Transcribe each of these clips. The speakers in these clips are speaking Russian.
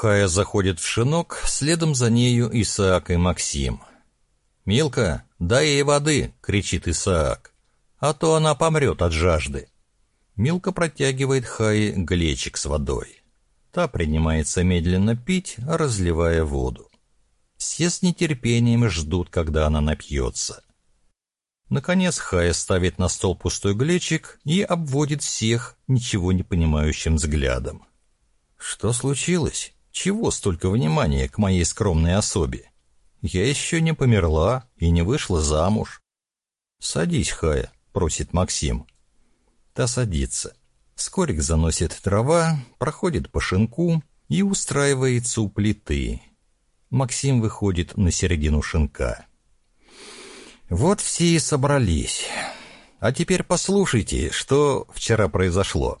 Хая заходит в шинок, следом за нею Исаак и Максим. «Милка, дай ей воды!» — кричит Исаак. «А то она помрет от жажды». Милка протягивает Хае глечик с водой. Та принимается медленно пить, разливая воду. Все с нетерпением ждут, когда она напьется. Наконец Хая ставит на стол пустой глечик и обводит всех ничего не понимающим взглядом. «Что случилось? Чего столько внимания к моей скромной особе? Я еще не померла и не вышла замуж». «Садись, Хая», — просит Максим. Та садится. Скорик заносит дрова, проходит по шинку и устраивается у плиты. Максим выходит на середину шинка. Вот все и собрались. А теперь послушайте, что вчера произошло.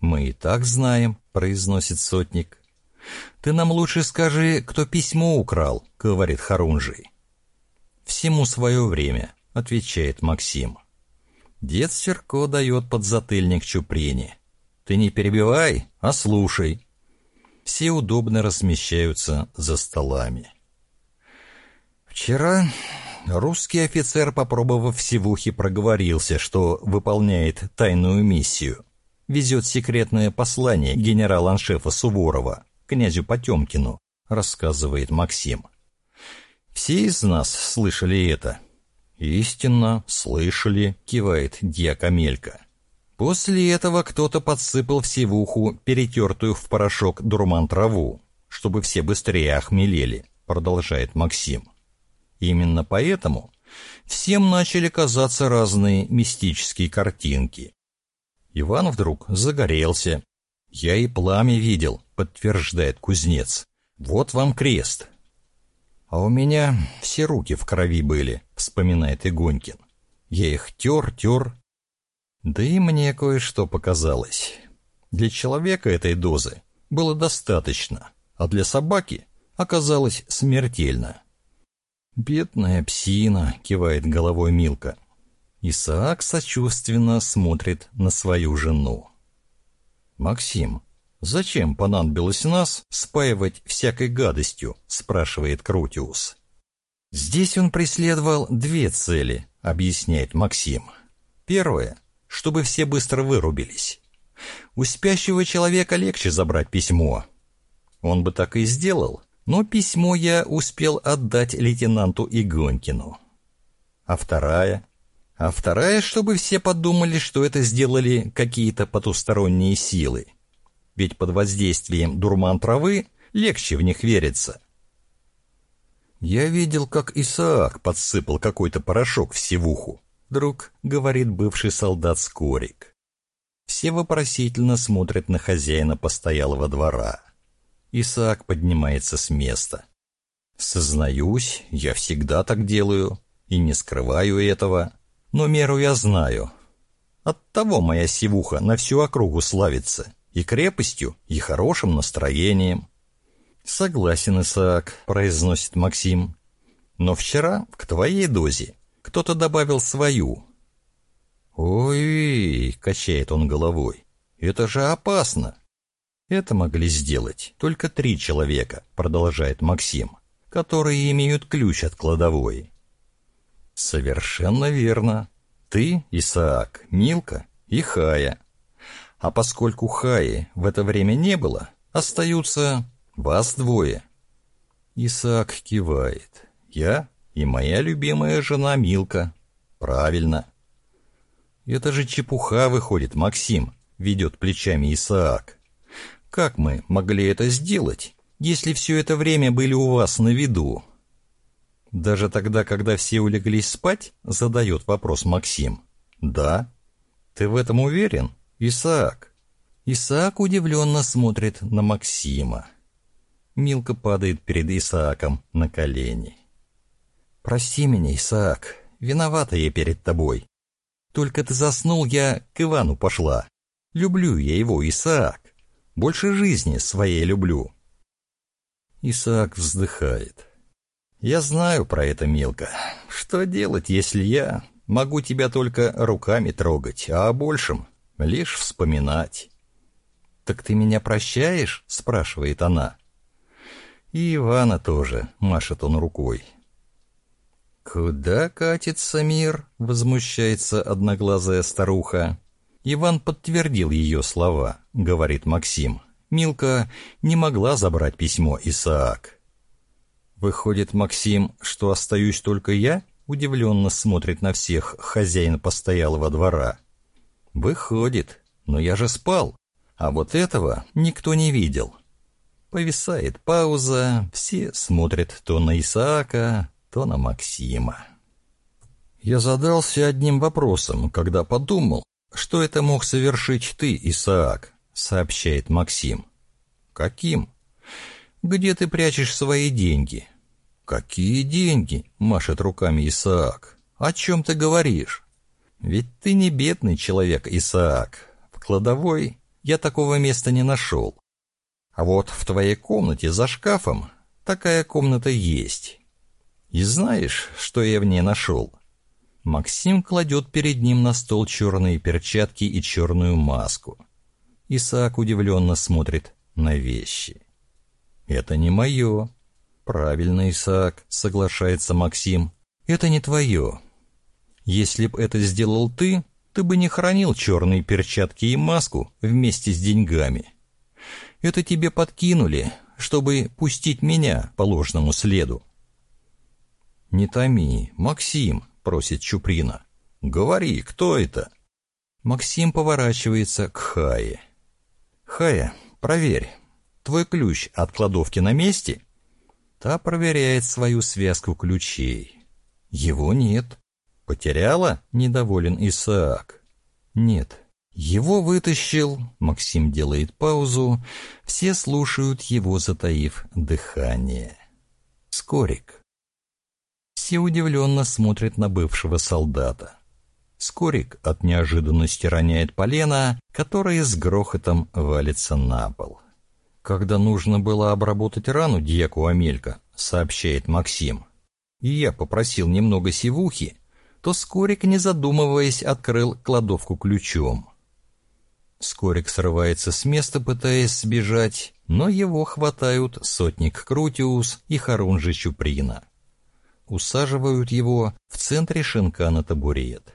Мы и так знаем, произносит сотник. Ты нам лучше скажи, кто письмо украл, говорит Харунжий. Всему свое время, отвечает Максим. Дед Серко дает подзатыльник Чуприне. Ты не перебивай, а слушай. Все удобно размещаются за столами. Вчера русский офицер, попробовав сивухи, проговорился, что выполняет тайную миссию. Везет секретное послание генерал-аншефа Суворова, князю Потемкину, рассказывает Максим. Все из нас слышали это. Истинно, слышали, кивает дьяк Амелька. После этого кто-то подсыпал в сивуху перетертую в порошок дурман траву, чтобы все быстрее охмелели, продолжает Максим. Именно поэтому всем начали казаться разные мистические картинки. Иван вдруг загорелся. «Я и пламя видел», — подтверждает кузнец. «Вот вам крест». «А у меня все руки в крови были», — вспоминает Игонькин. «Я их тер, тер». Да и мне кое-что показалось. Для человека этой дозы было достаточно, а для собаки оказалось смертельно. «Бедная псина», — кивает головой Милка. Исаак сочувственно смотрит на свою жену. «Максим, зачем понадобилось нас спаивать всякой гадостью?» — спрашивает Крутиус. «Здесь он преследовал две цели», — объясняет Максим. «Первое, чтобы все быстро вырубились. У спящего человека легче забрать письмо. Он бы так и сделал, но письмо я успел отдать лейтенанту Игонькину. А вторая? А вторая, чтобы все подумали, что это сделали какие-то потусторонние силы. Ведь под воздействием дурман травы легче в них верится. Я видел, как Исаак подсыпал какой-то порошок в севуху. Друг, говорит бывший солдат Скорик. Все вопросительно смотрят на хозяина постоялого двора. Исаак поднимается с места. Сознаюсь, я всегда так делаю и не скрываю этого, но меру я знаю. Оттого моя сивуха на всю округу славится и крепостью, и хорошим настроением. Согласен, Исаак, произносит Максим. Но вчера к твоей дозе кто-то добавил свою. Ой, качает он головой. Это же опасно. Это могли сделать только три человека, продолжает Максим, которые имеют ключ от кладовой. Совершенно верно. Ты, Исаак, Милка и Хая. А поскольку Хаи в это время не было, остаются вас двое. Исаак кивает. Я и моя любимая жена Милка. Правильно. Это же чепуха выходит, Максим, ведет плечами Исаак. Как мы могли это сделать, если все это время были у вас на виду? Даже тогда, когда все улеглись спать, задает вопрос Максим. Да. Ты в этом уверен, Исаак? Исаак удивленно смотрит на Максима. Милка падает перед Исааком на колени. «Прости меня, Исаак, виновата я перед тобой. Только ты заснул, я к Ивану пошла. Люблю я его, Исаак. Больше жизни своей люблю. Исаак вздыхает. Я знаю про это, Милка. Что делать, если я могу тебя только руками трогать, а о большем лишь вспоминать? Так ты меня прощаешь? спрашивает она. И Ивана тоже, машет он рукой. «Куда катится мир?» — возмущается одноглазая старуха. Иван подтвердил ее слова, говорит Максим. Милка не могла забрать письмо Исаак. «Выходит, Максим, что остаюсь только я?» Удивленно смотрит на всех хозяин постоялого двора. «Выходит, но я же спал, а вот этого никто не видел». Повисает пауза, все смотрят то на Исаака, то на Максима. Я задался одним вопросом, когда подумал, что это мог совершить ты, Исаак, сообщает Максим. Каким? Где ты прячешь свои деньги? Какие деньги? машет руками Исаак. О чем ты говоришь? Ведь ты не бедный человек, Исаак. В кладовой я такого места не нашел. А вот в твоей комнате за шкафом такая комната есть. И знаешь, что я в ней нашел? Максим кладет перед ним на стол черные перчатки и черную маску. Исаак удивленно смотрит на вещи. «Это не мое». «Правильно, Исаак», — соглашается Максим. «Это не твое. Если б это сделал ты, ты бы не хранил черные перчатки и маску вместе с деньгами. Это тебе подкинули, чтобы пустить меня по ложному следу. «Не томи, Максим», — просит Чуприна. «Говори, кто это?» Максим поворачивается к Хае. «Хая, проверь, твой ключ от кладовки на месте?» Та проверяет свою связку ключей. «Его нет». «Потеряла?» — недоволен Исаак. «Нет». «Его вытащил», — Максим делает паузу, все слушают его, затаив дыхание. «Скорик». Все удивленно смотрят на бывшего солдата. Скорик от неожиданности роняет полено, которое с грохотом валится на пол. «Когда нужно было обработать рану дьяку Амелька», — сообщает Максим, и я попросил немного сивухи, то Скорик, не задумываясь, открыл кладовку ключом. Скорик срывается с места, пытаясь сбежать, но его хватают сотник Крутиус и Харунжи Чуприна усаживают его в центре шинка на табурет.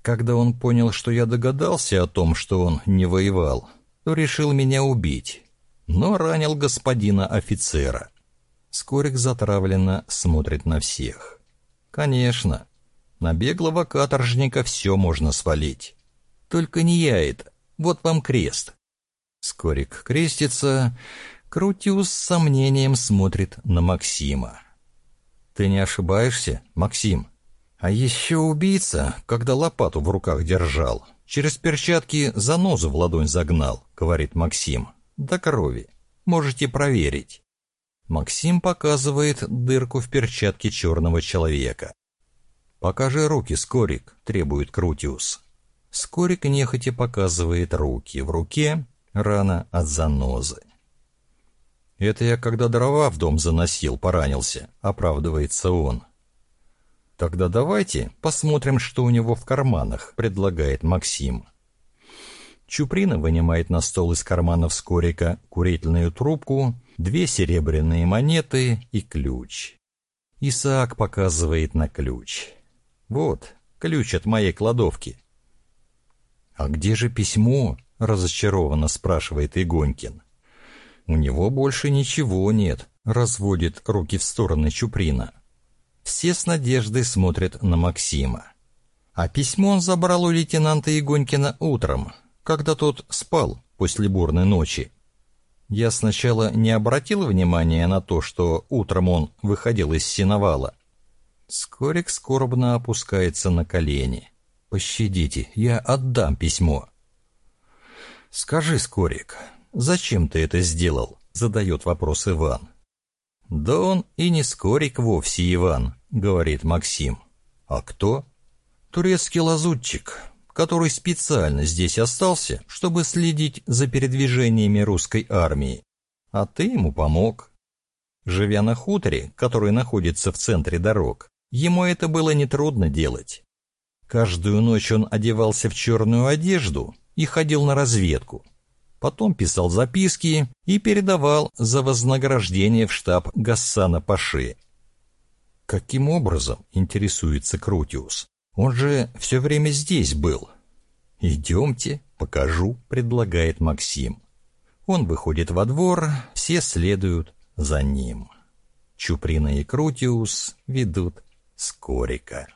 Когда он понял, что я догадался о том, что он не воевал, то решил меня убить, но ранил господина офицера. Скорик затравленно смотрит на всех. Конечно, на беглого каторжника все можно свалить. Только не я это, вот вам крест. Скорик крестится, Крутиус с сомнением смотрит на Максима. Ты не ошибаешься, Максим? А еще убийца, когда лопату в руках держал, через перчатки занозу в ладонь загнал, говорит Максим. До крови. Можете проверить. Максим показывает дырку в перчатке черного человека. «Покажи руки, Скорик», — требует Крутиус. Скорик нехотя показывает руки. В руке рана от занозы. «Это я когда дрова в дом заносил, поранился», — оправдывается он. «Тогда давайте посмотрим, что у него в карманах», — предлагает Максим. Чуприна вынимает на стол из карманов скорика курительную трубку, две серебряные монеты и ключ. Исаак показывает на ключ. «Вот, ключ от моей кладовки». «А где же письмо?» — разочарованно спрашивает Игонькин. У него больше ничего нет, разводит руки в стороны Чуприна. Все с надеждой смотрят на Максима. А письмо он забрал у лейтенанта Игонькина утром, когда тот спал после бурной ночи. Я сначала не обратил внимания на то, что утром он выходил из сеновала. Скорик скорбно опускается на колени. «Пощадите, я отдам письмо». «Скажи, Скорик, «Зачем ты это сделал?» — задает вопрос Иван. «Да он и не скорик вовсе, Иван», — говорит Максим. «А кто?» «Турецкий лазутчик, который специально здесь остался, чтобы следить за передвижениями русской армии. А ты ему помог». Живя на хуторе, который находится в центре дорог, ему это было нетрудно делать. Каждую ночь он одевался в черную одежду и ходил на разведку. Потом писал записки и передавал за вознаграждение в штаб Гассана Паши. «Каким образом?» — интересуется Крутиус. «Он же все время здесь был». «Идемте, покажу», — предлагает Максим. Он выходит во двор, все следуют за ним. Чуприна и Крутиус ведут Скорика.